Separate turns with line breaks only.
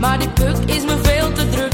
Maar die puk is me veel te druk.